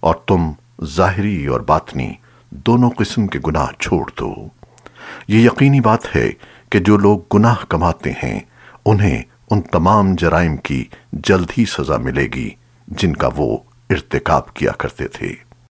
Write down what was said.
اور تم ظاہری اور باطنی دونوں قسم کے گناہ چھوڑ دو۔ یہ یقینی بات ہے کہ جو لوگ گناہ کماتے ہیں، انہیں ان تمام جرائم کی جلد ہی سزا ملے گی جن کا وہ ارتکاب کیا کرتے تھے۔